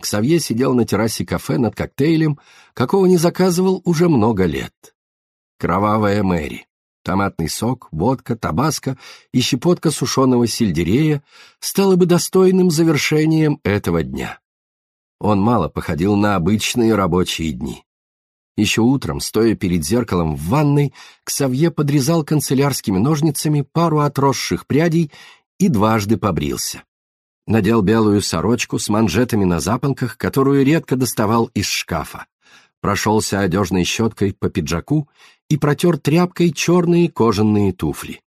Ксавье сидел на террасе кафе над коктейлем, какого не заказывал уже много лет. Кровавая Мэри. Томатный сок, водка, табаско и щепотка сушеного сельдерея стало бы достойным завершением этого дня. Он мало походил на обычные рабочие дни. Еще утром, стоя перед зеркалом в ванной, Ксавье подрезал канцелярскими ножницами пару отросших прядей и дважды побрился. Надел белую сорочку с манжетами на запонках, которую редко доставал из шкафа. Прошелся одежной щеткой по пиджаку и протер тряпкой черные кожаные туфли.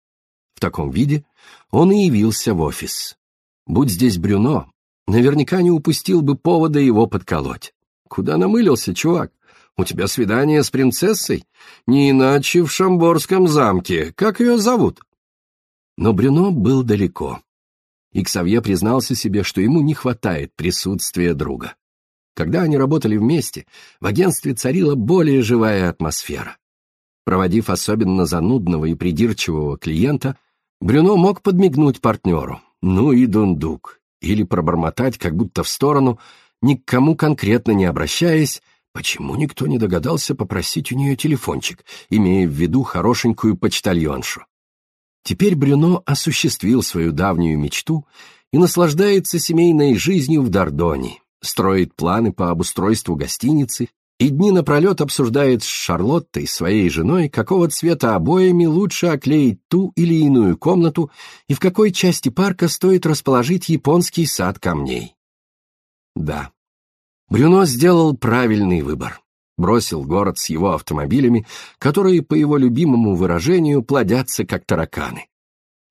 В таком виде он и явился в офис. Будь здесь Брюно, наверняка не упустил бы повода его подколоть. Куда намылился, чувак? У тебя свидание с принцессой? Не иначе в Шамборском замке. Как ее зовут? Но Брюно был далеко. И Ксавье признался себе, что ему не хватает присутствия друга. Когда они работали вместе, в агентстве царила более живая атмосфера. Проводив особенно занудного и придирчивого клиента, Брюно мог подмигнуть партнеру, ну и дундук, или пробормотать, как будто в сторону, ни к кому конкретно не обращаясь, почему никто не догадался попросить у нее телефончик, имея в виду хорошенькую почтальоншу. Теперь Брюно осуществил свою давнюю мечту и наслаждается семейной жизнью в Дордоне, строит планы по обустройству гостиницы и дни напролет обсуждает с Шарлоттой, своей женой, какого цвета обоями лучше оклеить ту или иную комнату и в какой части парка стоит расположить японский сад камней. Да, Брюно сделал правильный выбор. Бросил город с его автомобилями, которые, по его любимому выражению, плодятся как тараканы.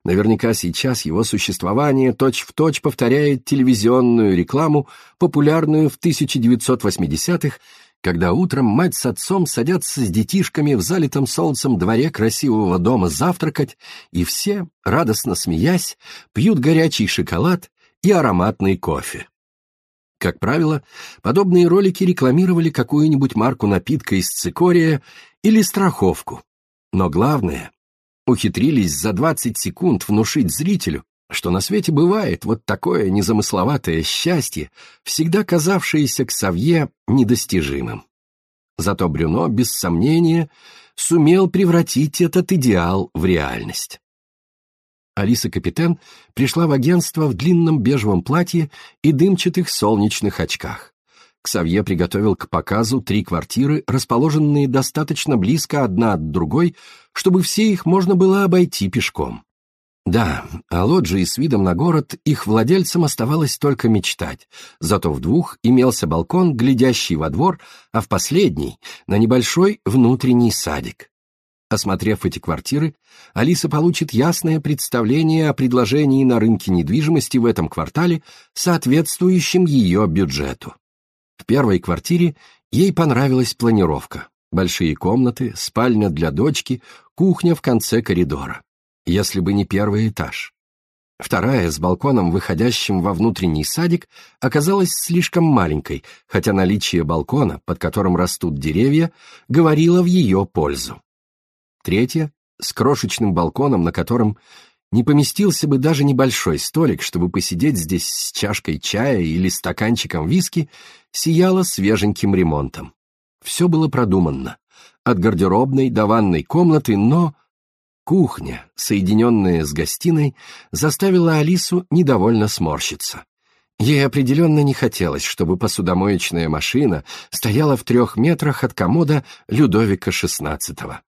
Наверняка сейчас его существование точь-в-точь точь повторяет телевизионную рекламу, популярную в 1980-х, когда утром мать с отцом садятся с детишками в залитом солнцем дворе красивого дома завтракать, и все, радостно смеясь, пьют горячий шоколад и ароматный кофе. Как правило, подобные ролики рекламировали какую-нибудь марку напитка из цикория или страховку. Но главное, ухитрились за 20 секунд внушить зрителю, что на свете бывает вот такое незамысловатое счастье, всегда казавшееся к Савье недостижимым. Зато Брюно, без сомнения, сумел превратить этот идеал в реальность. Алиса Капитан пришла в агентство в длинном бежевом платье и дымчатых солнечных очках. Ксавье приготовил к показу три квартиры, расположенные достаточно близко одна от другой, чтобы все их можно было обойти пешком. Да, о лоджии с видом на город их владельцам оставалось только мечтать, зато в двух имелся балкон, глядящий во двор, а в последней — на небольшой внутренний садик. Осмотрев эти квартиры, Алиса получит ясное представление о предложении на рынке недвижимости в этом квартале, соответствующем ее бюджету. В первой квартире ей понравилась планировка. Большие комнаты, спальня для дочки, кухня в конце коридора. Если бы не первый этаж. Вторая, с балконом, выходящим во внутренний садик, оказалась слишком маленькой, хотя наличие балкона, под которым растут деревья, говорило в ее пользу. Третья, с крошечным балконом, на котором не поместился бы даже небольшой столик, чтобы посидеть здесь с чашкой чая или стаканчиком виски, сияла свеженьким ремонтом. Все было продуманно. От гардеробной до ванной комнаты, но... Кухня, соединенная с гостиной, заставила Алису недовольно сморщиться. Ей определенно не хотелось, чтобы посудомоечная машина стояла в трех метрах от комода Людовика XVI.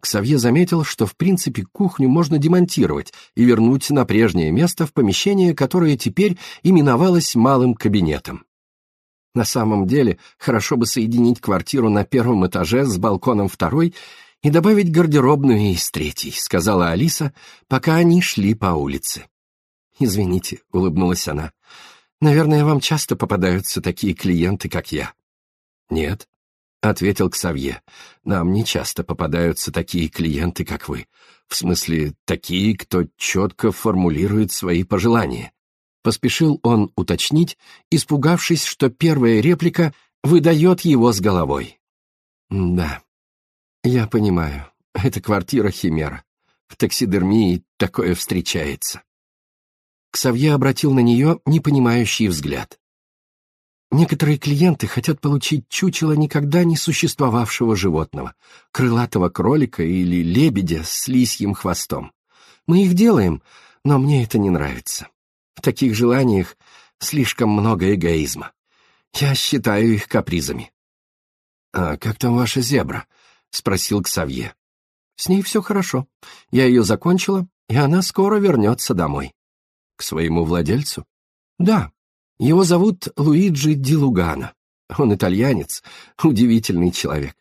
Ксавье заметил, что в принципе кухню можно демонтировать и вернуть на прежнее место в помещение, которое теперь именовалось малым кабинетом. На самом деле, хорошо бы соединить квартиру на первом этаже с балконом второй и добавить гардеробную из третьей, сказала Алиса, пока они шли по улице. «Извините», — улыбнулась она, — «наверное, вам часто попадаются такие клиенты, как я». «Нет», — ответил Ксавье. «Нам не часто попадаются такие клиенты, как вы. В смысле, такие, кто четко формулирует свои пожелания». Поспешил он уточнить, испугавшись, что первая реплика выдает его с головой. «Да, я понимаю, это квартира Химера. В таксидермии такое встречается». Ксавье обратил на нее непонимающий взгляд. Некоторые клиенты хотят получить чучело никогда не существовавшего животного, крылатого кролика или лебедя с лисьим хвостом. Мы их делаем, но мне это не нравится. В таких желаниях слишком много эгоизма. Я считаю их капризами. «А как там ваша зебра?» — спросил Ксавье. «С ней все хорошо. Я ее закончила, и она скоро вернется домой». «К своему владельцу?» «Да. Его зовут Луиджи Ди Лугано. Он итальянец, удивительный человек.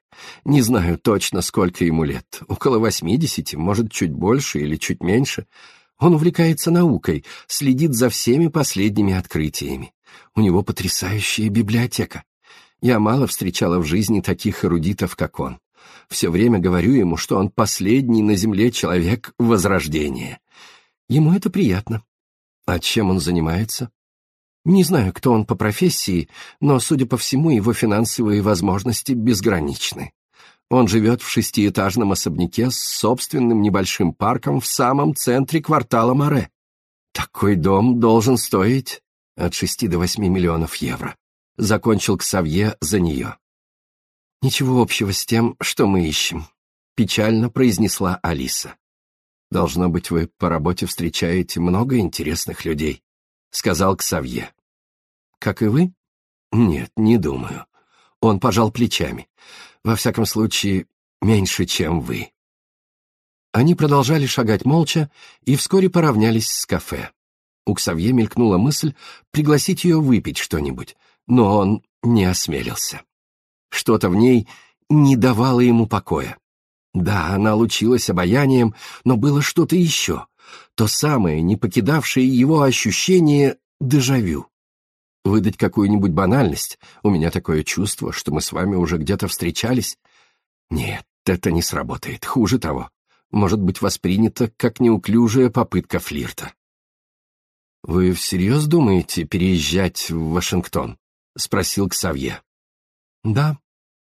Не знаю точно, сколько ему лет. Около восьмидесяти, может, чуть больше или чуть меньше. Он увлекается наукой, следит за всеми последними открытиями. У него потрясающая библиотека. Я мало встречала в жизни таких эрудитов, как он. Все время говорю ему, что он последний на земле человек Возрождения. Ему это приятно. А чем он занимается? Не знаю, кто он по профессии, но, судя по всему, его финансовые возможности безграничны. Он живет в шестиэтажном особняке с собственным небольшим парком в самом центре квартала Море. Такой дом должен стоить от шести до восьми миллионов евро. Закончил Ксавье за нее. Ничего общего с тем, что мы ищем, печально произнесла Алиса. Должно быть, вы по работе встречаете много интересных людей, сказал Ксавье. Как и вы? Нет, не думаю. Он пожал плечами. Во всяком случае, меньше, чем вы. Они продолжали шагать молча и вскоре поравнялись с кафе. У Ксавье мелькнула мысль пригласить ее выпить что-нибудь, но он не осмелился. Что-то в ней не давало ему покоя. Да, она лучилась обаянием, но было что-то еще, то самое, не покидавшее его ощущение дежавю. Выдать какую-нибудь банальность, у меня такое чувство, что мы с вами уже где-то встречались. Нет, это не сработает, хуже того. Может быть воспринято как неуклюжая попытка флирта. «Вы всерьез думаете переезжать в Вашингтон?» — спросил Ксавье. «Да.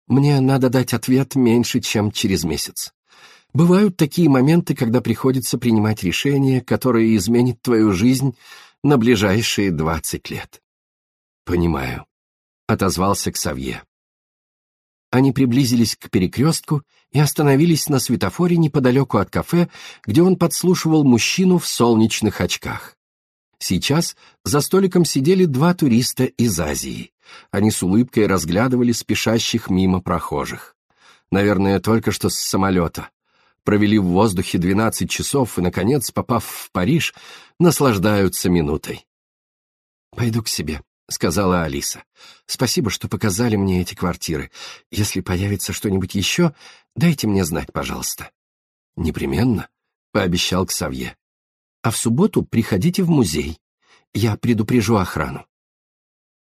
Мне надо дать ответ меньше, чем через месяц. Бывают такие моменты, когда приходится принимать решение, которое изменит твою жизнь на ближайшие двадцать лет». «Понимаю», — отозвался Ксавье. Они приблизились к перекрестку и остановились на светофоре неподалеку от кафе, где он подслушивал мужчину в солнечных очках. Сейчас за столиком сидели два туриста из Азии. Они с улыбкой разглядывали спешащих мимо прохожих. Наверное, только что с самолета. Провели в воздухе 12 часов и, наконец, попав в Париж, наслаждаются минутой. «Пойду к себе», — сказала Алиса. «Спасибо, что показали мне эти квартиры. Если появится что-нибудь еще, дайте мне знать, пожалуйста». «Непременно», — пообещал Ксавье а в субботу приходите в музей. Я предупрежу охрану».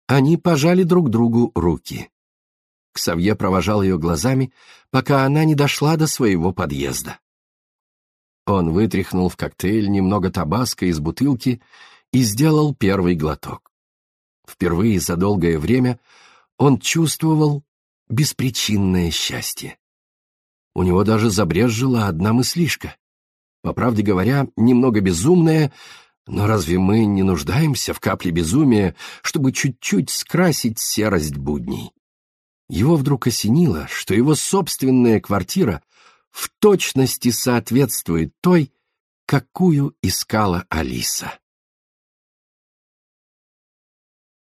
Они пожали друг другу руки. Ксавье провожал ее глазами, пока она не дошла до своего подъезда. Он вытряхнул в коктейль немного табаско из бутылки и сделал первый глоток. Впервые за долгое время он чувствовал беспричинное счастье. У него даже забрезжила одна мыслишка по правде говоря, немного безумная, но разве мы не нуждаемся в капле безумия, чтобы чуть-чуть скрасить серость будней? Его вдруг осенило, что его собственная квартира в точности соответствует той, какую искала Алиса.